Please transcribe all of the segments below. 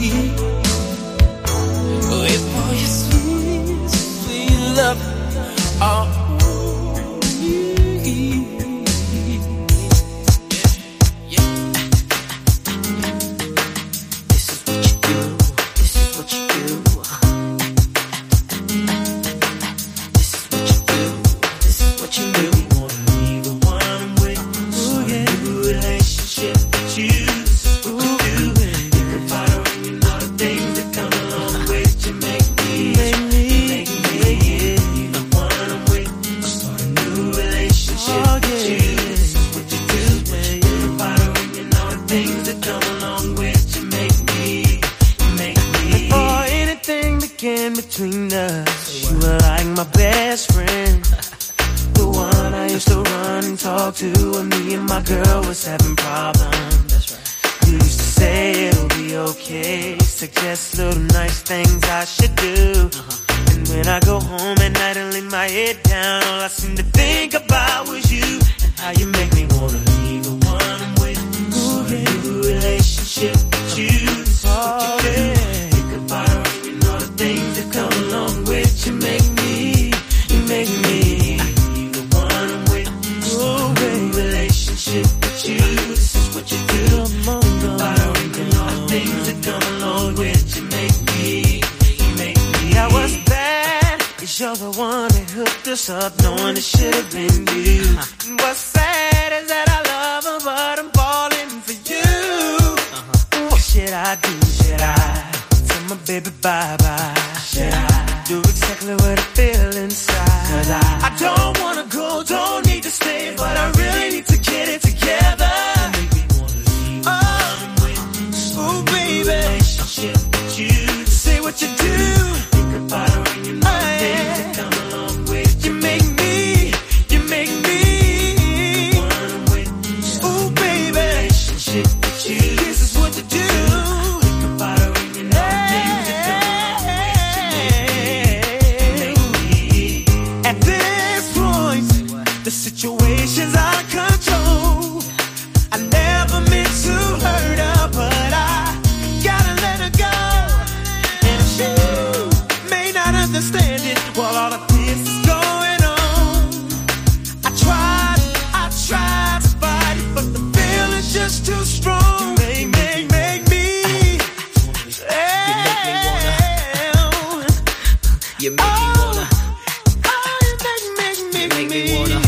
With all your sweet, sweet love. Oh. Having problems. That's right. You used to say it'll be okay. Suggest little nice things I should do. Uh-huh. And when I go home at night and lay my head down, all I seem to think about was you and how you make me wanna leave the one I'm with. Ooh, yeah. A new relationship with you. Us up, knowing it should have been you. And what's sad is that I love her, but I'm falling for you. Uh-huh. What should I do? Should I tell my baby bye bye? Should I do exactly what I feel inside? At this point, the situation's out of control. I never meant to hurt her, but I gotta let her go. And she may not understand it while all of this is going on. I tried, I tried to fight it, but the feeling's just too strong. Make, make, make me. You make me wanna. You make, make, You make me me wanna.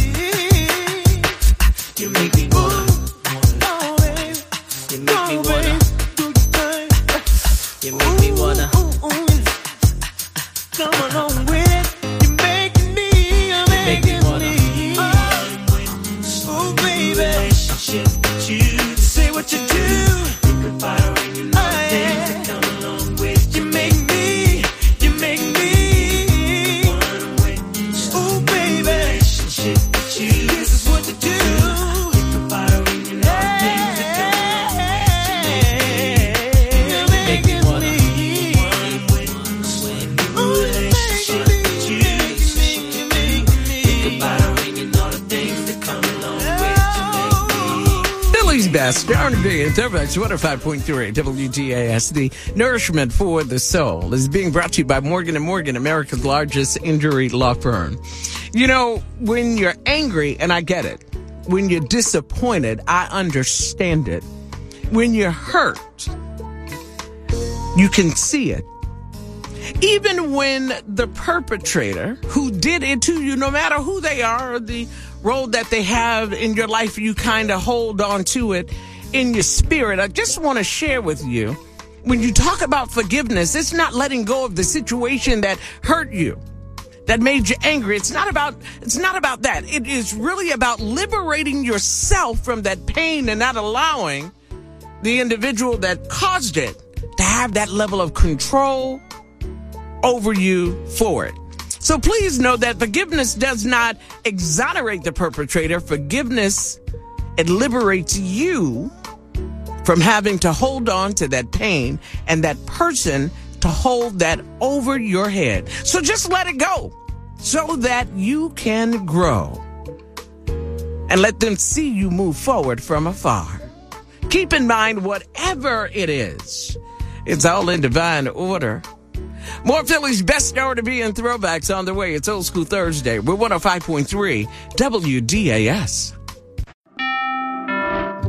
R&B and Throwbacks, 105.3 WDAS. The nourishment for the soul is being brought to you by Morgan & Morgan, America's largest injury law firm. You know, when you're angry, and I get it, when you're disappointed, I understand it. When you're hurt, you can see it. Even when the perpetrator who did it to you, no matter who they are the role that they have in your life, you kind of hold on to it in your spirit. I just want to share with you when you talk about forgiveness, it's not letting go of the situation that hurt you that made you angry. It's not about it's not about that. It is really about liberating yourself from that pain and not allowing the individual that caused it to have that level of control over you for it. So please know that forgiveness does not exonerate the perpetrator. Forgiveness, it liberates you from having to hold on to that pain and that person to hold that over your head. So just let it go so that you can grow and let them see you move forward from afar. Keep in mind, whatever it is, it's all in divine order. More Philly's best hour to be in throwbacks on the way. It's Old School Thursday. We're 105.3 WDAS.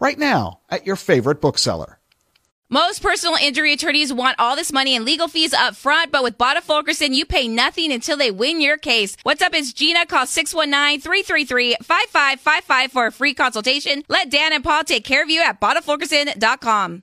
right now at your favorite bookseller. Most personal injury attorneys want all this money and legal fees up front, but with Bada Fulkerson, you pay nothing until they win your case. What's up? It's Gina. Call 619-333-5555 for a free consultation. Let Dan and Paul take care of you at BadaFulkerson.com.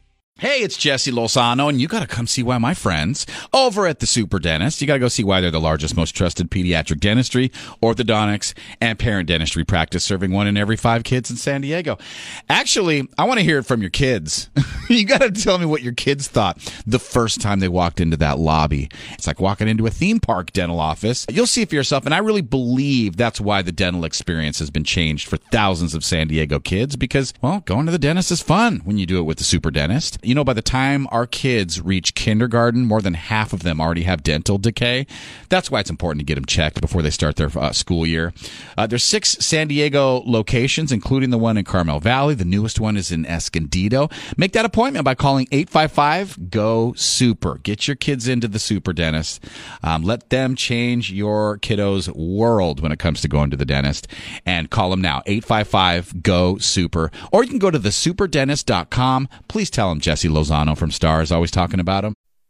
Hey, it's Jesse Lozano, and you got to come see why my friends over at the Super Dentist. You got to go see why they're the largest, most trusted pediatric dentistry, orthodontics, and parent dentistry practice, serving one in every five kids in San Diego. Actually, I want to hear it from your kids. you got to tell me what your kids thought the first time they walked into that lobby. It's like walking into a theme park dental office. You'll see for yourself, and I really believe that's why the dental experience has been changed for thousands of San Diego kids because, well, going to the dentist is fun when you do it with the Super Dentist. You know, by the time our kids reach kindergarten, more than half of them already have dental decay. That's why it's important to get them checked before they start their uh, school year. Uh, there's six San Diego locations, including the one in Carmel Valley. The newest one is in Escondido. Make that appointment by calling 855 GO SUPER. Get your kids into the super dentist. Um, let them change your kiddo's world when it comes to going to the dentist. And call them now, 855 GO SUPER. Or you can go to thesuperdentist.com. Please tell them Jesse Lozano from Stars always talking about him.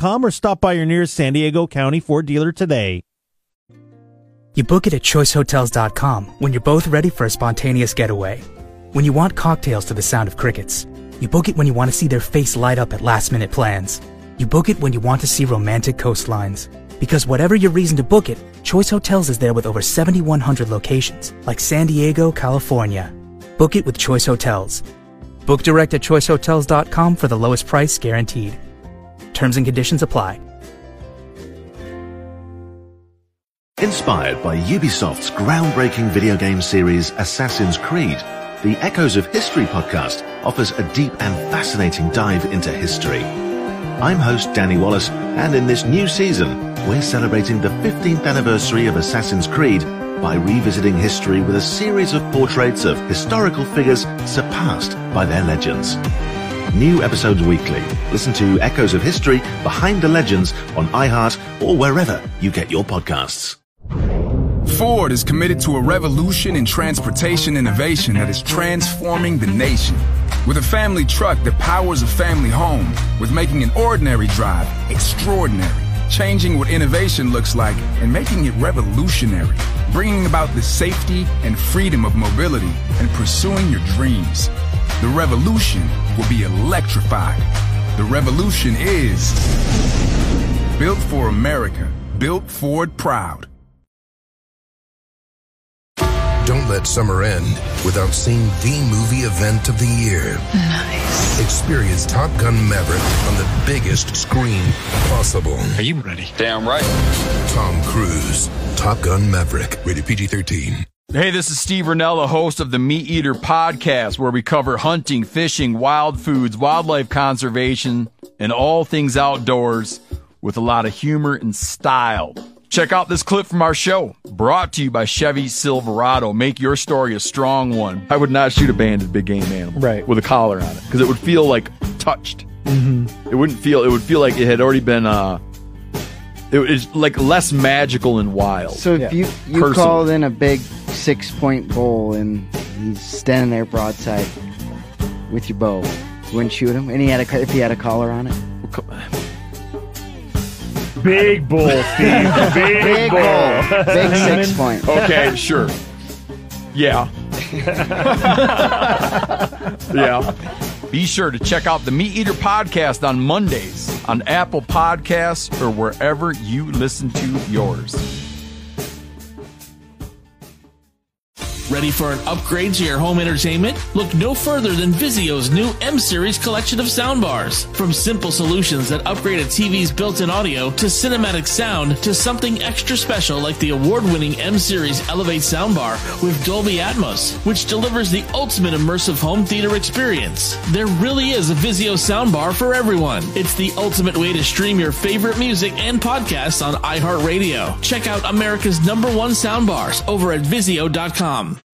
or stop by your nearest San Diego County Ford dealer today. You book it at choicehotels.com when you're both ready for a spontaneous getaway. When you want cocktails to the sound of crickets. You book it when you want to see their face light up at last minute plans. You book it when you want to see romantic coastlines. Because whatever your reason to book it, Choice Hotels is there with over 7,100 locations, like San Diego, California. Book it with Choice Hotels. Book direct at choicehotels.com for the lowest price guaranteed. Terms and conditions apply. Inspired by Ubisoft's groundbreaking video game series Assassin's Creed, the Echoes of History podcast offers a deep and fascinating dive into history. I'm host Danny Wallace, and in this new season, we're celebrating the 15th anniversary of Assassin's Creed by revisiting history with a series of portraits of historical figures surpassed by their legends. New episodes weekly. Listen to Echoes of History Behind the Legends on iHeart or wherever you get your podcasts. Ford is committed to a revolution in transportation innovation that is transforming the nation. With a family truck that powers a family home, with making an ordinary drive extraordinary, changing what innovation looks like and making it revolutionary, bringing about the safety and freedom of mobility and pursuing your dreams. The revolution will be electrified. The revolution is built for America, built Ford proud. Don't Don't let summer end without seeing the movie event of the year. Nice. Experience Top Gun Maverick on the biggest screen possible. Are you ready? Damn right. Tom Cruise, Top Gun Maverick, rated PG 13. Hey, this is Steve Rinella, host of the Meat Eater podcast, where we cover hunting, fishing, wild foods, wildlife conservation, and all things outdoors with a lot of humor and style. Check out this clip from our show, brought to you by Chevy Silverado. Make your story a strong one. I would not shoot a banded big game animal right. with a collar on it because it would feel like touched. Mm-hmm. It wouldn't feel. It would feel like it had already been. Uh, it was like less magical and wild. So if you you Personally. called in a big six point bull and he's standing there broadside with your bow, you wouldn't shoot him, and he had a if he had a collar on it. Big bull, Steve. Big, Big bull. Big six point. Okay, sure. Yeah. yeah. Be sure to check out the Meat Eater podcast on Mondays on Apple Podcasts or wherever you listen to yours. Ready for an upgrade to your home entertainment? Look no further than Vizio's new M Series collection of soundbars. From simple solutions that upgrade a TV's built in audio to cinematic sound to something extra special like the award winning M Series Elevate soundbar with Dolby Atmos, which delivers the ultimate immersive home theater experience. There really is a Vizio soundbar for everyone. It's the ultimate way to stream your favorite music and podcasts on iHeartRadio. Check out America's number one soundbars over at Vizio.com.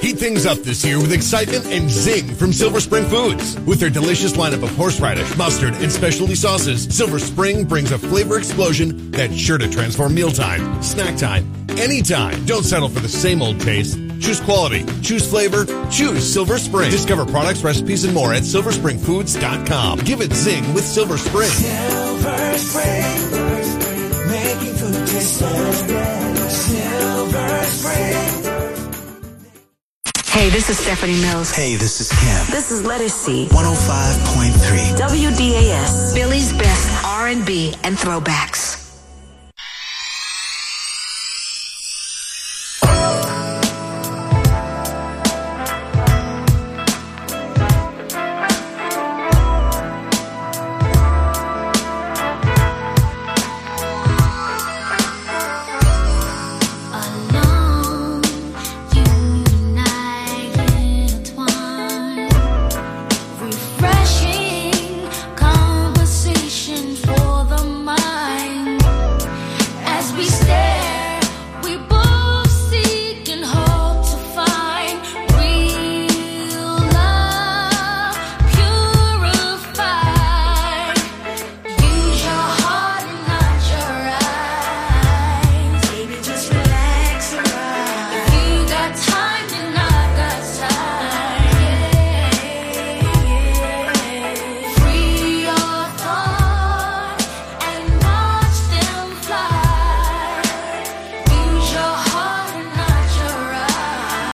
Heat things up this year with excitement and zing from Silver Spring Foods. With their delicious lineup of horseradish, mustard, and specialty sauces, Silver Spring brings a flavor explosion that's sure to transform mealtime, snack time, anytime. Don't settle for the same old taste. Choose quality, choose flavor, choose Silver Spring. Discover products, recipes, and more at silverspringfoods.com. Give it zing with Silver Spring. Silver Spring, making food taste Hey, this is Stephanie Mills. Hey, this is Kim. This is Lettuce C. 105.3. WDAS. Philly's best R&B and throwbacks.